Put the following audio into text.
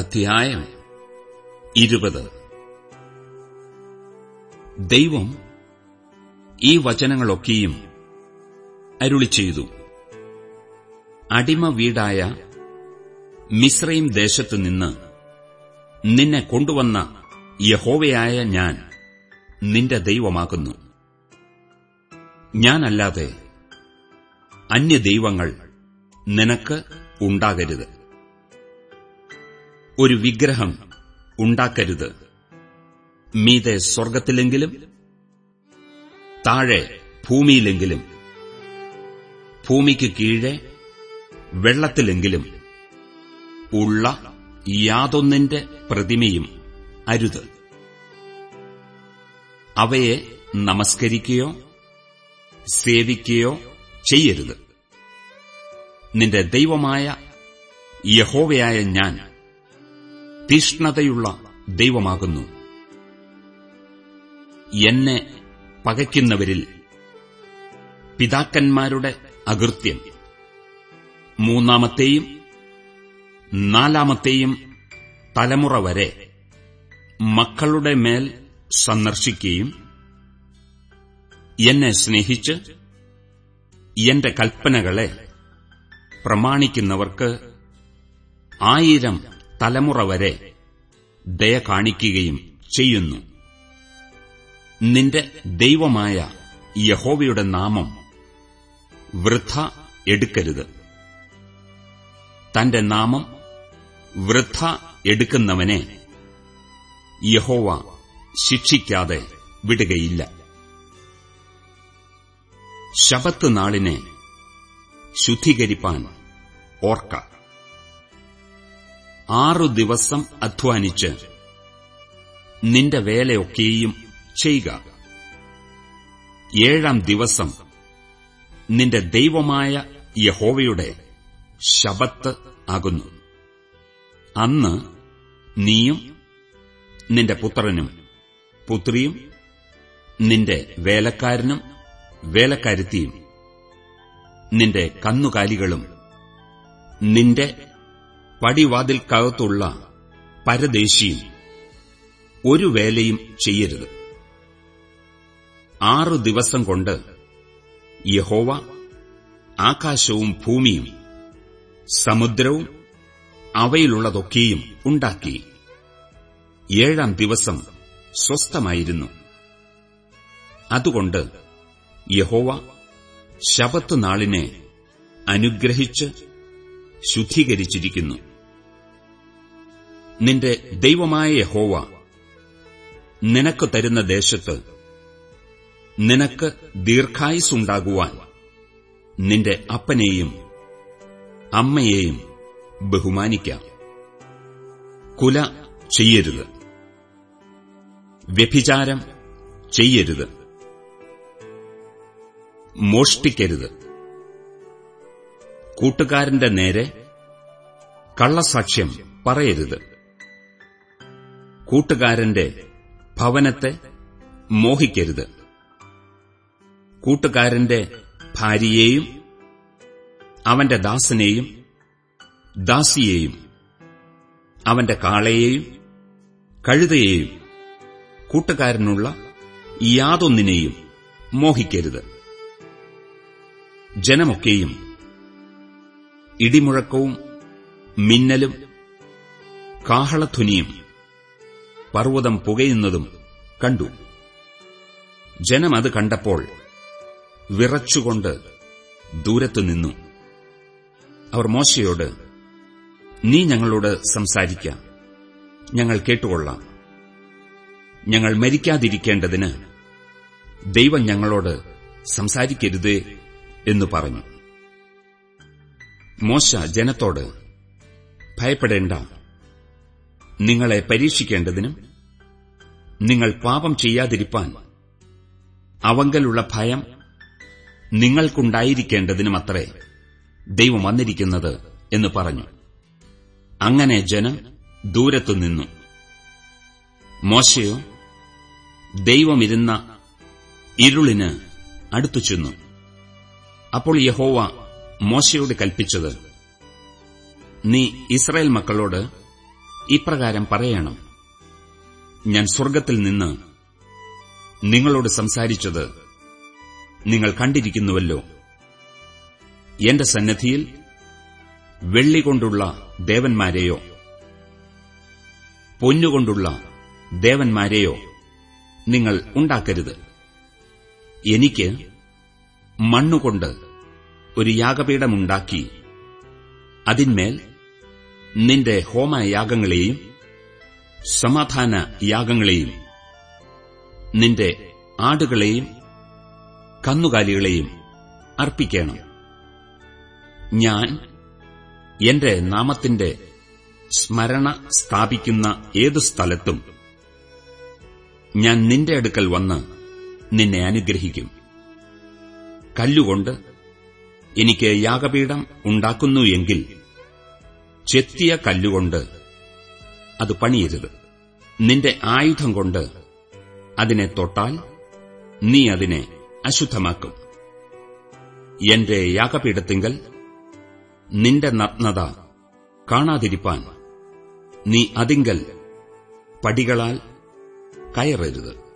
അധ്യായം ഇരുപത്. ദൈവം ഈ വചനങ്ങളൊക്കെയും അരുളി ചെയ്തു. അടിമ വീടായ മിശ്രയും ദേശത്തുനിന്ന് നിന്നെ കൊണ്ടുവന്ന യഹോവയായ ഞാൻ നിന്റെ ദൈവമാകുന്നു. ഞാനല്ലാതെ അന്യദൈവങ്ങൾ നിനക്ക് ഉണ്ടാകരുത്. ഒരു വിഗ്രഹം ഉണ്ടാക്കരുത്. മീതെ സ്വർഗത്തിലെങ്കിലും താഴെ ഭൂമിയിലെങ്കിലും ഭൂമിക്ക് കീഴെ വെള്ളത്തിലെങ്കിലും ഉള്ള യാതൊന്നിന്റെ പ്രതിമയും അരുത്. അവയെ നമസ്കരിക്കുകയോ സേവിക്കുകയോ ചെയ്യരുത്. നിന്റെ ദൈവമായ യഹോവയായ ഞാൻ തീഷ്ണതയുള്ള ദൈവമാകുന്നു. എന്നെ പകയ്ക്കുന്നവരിൽ പിതാക്കന്മാരുടെ അകൃത്യം. മൂന്നാമത്തെയും നാലാമത്തെയും തലമുറ വരെ മക്കളുടെ മേൽ സന്ദർശിക്കുകയും എന്നെ സ്നേഹിച്ച് എന്റെ കൽപ്പനകളെ പ്രമാണിക്കുന്നവർക്ക് ആയിരം തലമുറ വരെ ദയ കാണിക്കുകയും ചെയ്യുന്നു. നിന്റെ ദൈവമായ യഹോവയുടെ നാമം വൃഥ എടുക്കരുത്. തന്റെ നാമം വൃഥ എടുക്കുന്നവനെ യഹോവ ശിക്ഷിക്കാതെ വിടുകയില്ല. ശബത്ത് നാളിനെ ശുദ്ധീകരിപ്പാൻ ഓർക്ക. ആറു ദിവസം അധ്വാനിച്ച് നിന്റെ വേലയൊക്കെയും ചെയ്യുക. ഏഴാം ദിവസം നിന്റെ ദൈവമായ യഹോവയുടെ ശബത്ത് ആകുന്നു. അന്ന് നീയും നിന്റെ പുത്രനും പുത്രിയും നിന്റെ വേലക്കാരനും വേലക്കാരുത്തിയും നിന്റെ കന്നുകാലികളും നിന്റെ പടിവാതിൽക്കകത്തുള്ള പരദേശിയും ഒരു വേലയും ചെയ്യരുത്. ആറു ദിവസം കൊണ്ട് യഹോവ ആകാശവും ഭൂമിയും സമുദ്രവും അവയിലുള്ളതൊക്കെയും ഉണ്ടാക്കി. ഏഴാം ദിവസം സ്വസ്ഥമായിരുന്നു. അതുകൊണ്ട് യഹോവ ശബത്ത് നാളിനെ അനുഗ്രഹിച്ച് ശുദ്ധീകരിച്ചിരിക്കുന്നു. നിന്റെ ദൈവമായ യഹോവ നിനക്ക് തരുന്ന ദേശത്ത് നിനക്ക് ദീർഘായുസുണ്ടാകുവാൻ നിന്റെ അപ്പനെയും അമ്മയെയും ബഹുമാനിക്കാം. കുല ചെയ്യരുത്. വ്യഭിചാരം ചെയ്യരുത്. മോഷ്ടിക്കരുത്. കൂട്ടുകാരന്റെ നേരെ കള്ളസാക്ഷ്യം പറയരുത്. കൂട്ടുകാരന്റെ ഭവനത്തെ മോഹിക്കരുത്. കൂട്ടുകാരന്റെ ഭാര്യയെയും അവന്റെ ദാസനെയും ദാസിയെയും അവന്റെ കാളയെയും കഴുതയെയും കൂട്ടുകാരനുള്ള യാതൊന്നിനെയും മോഹിക്കരുത്. ജനമൊക്കെയും ഇടിമുഴക്കവും മിന്നലും കാഹളധ്വനിയും പർവതം പുകയുന്നതും കണ്ടു. ജനം അത് കണ്ടപ്പോൾ വിറച്ചുകൊണ്ട് ദൂരത്തുനിന്നു അവർ മോശയോട് നീ ഞങ്ങളോട് സംസാരിക്കാം. ഞങ്ങൾ കേട്ടുകൊള്ളാം. ഞങ്ങൾ മരിക്കാതിരിക്കേണ്ടതിന് ദൈവം ഞങ്ങളോട് സംസാരിക്കരുതേ എന്നു പറഞ്ഞു. മോശ ജനത്തോട് ഭയപ്പെടേണ്ട. നിങ്ങളെ പരീക്ഷിക്കേണ്ടതിനും നിങ്ങൾ പാപം ചെയ്യാതിരിപ്പാൻ അവങ്കലുള്ള ഭയം നിങ്ങൾക്കുണ്ടായിരിക്കേണ്ടതിനുമത്രേ ദൈവം വന്നിരിക്കുന്നത് എന്ന് പറഞ്ഞു. അങ്ങനെ ജനം ദൂരത്തു നിന്നു. മോശയോ ദൈവമിരുന്ന ഇരുളിന് അടുത്തു ചെന്നു. അപ്പോൾ യഹോവ മോശയോട് കൽപ്പിച്ചത് നീ ഇസ്രായേൽ മക്കളോട് ഇപ്രകാരം പറയണം. ഞാൻ സ്വർഗത്തിൽ നിന്ന് നിങ്ങളോട് സംസാരിച്ചത് നിങ്ങൾ കണ്ടിരിക്കുന്നുവല്ലോ. എന്റെ സന്നദ്ധിയിൽ വെള്ളികൊണ്ടുള്ള ദേവന്മാരെയോ പൊന്നുകൊണ്ടുള്ള ദേവന്മാരെയോ നിങ്ങൾ ഉണ്ടാക്കരുത്. എനിക്ക് മണ്ണുകൊണ്ട് ഒരു യാഗപീഠമുണ്ടാക്കി. അതിന്മേൽ നിന്റെ ഹോമയാഗങ്ങളെയും സമാധാന യാഗങ്ങളെയും നിന്റെ ആടുകളെയും കന്നുകാലികളെയും അർപ്പിക്കണം. ഞാൻ എന്റെ നാമത്തിന്റെ സ്മരണ സ്ഥാപിക്കുന്ന ഏതു സ്ഥലത്തും ഞാൻ നിന്റെ അടുക്കൽ വന്ന് നിന്നെ അനുഗ്രഹിക്കും. കല്ലുകൊണ്ട് എനിക്ക് യാഗപീഠം ഉണ്ടാക്കുന്നു എങ്കിൽ ചെത്തിയ കല്ലുകൊണ്ട് അത് പണിയരുത്. നിന്റെ ആയുധം കൊണ്ട് അതിനെ തൊട്ടാൽ നീ അതിനെ അശുദ്ധമാക്കും. എന്റെ യാഗപീഠത്തിങ്കൽ നിന്റെ നഗ്നത കാണാതിരിപ്പാൻ നീ അതിങ്കൽ പടികളാൽ കയറരുത്.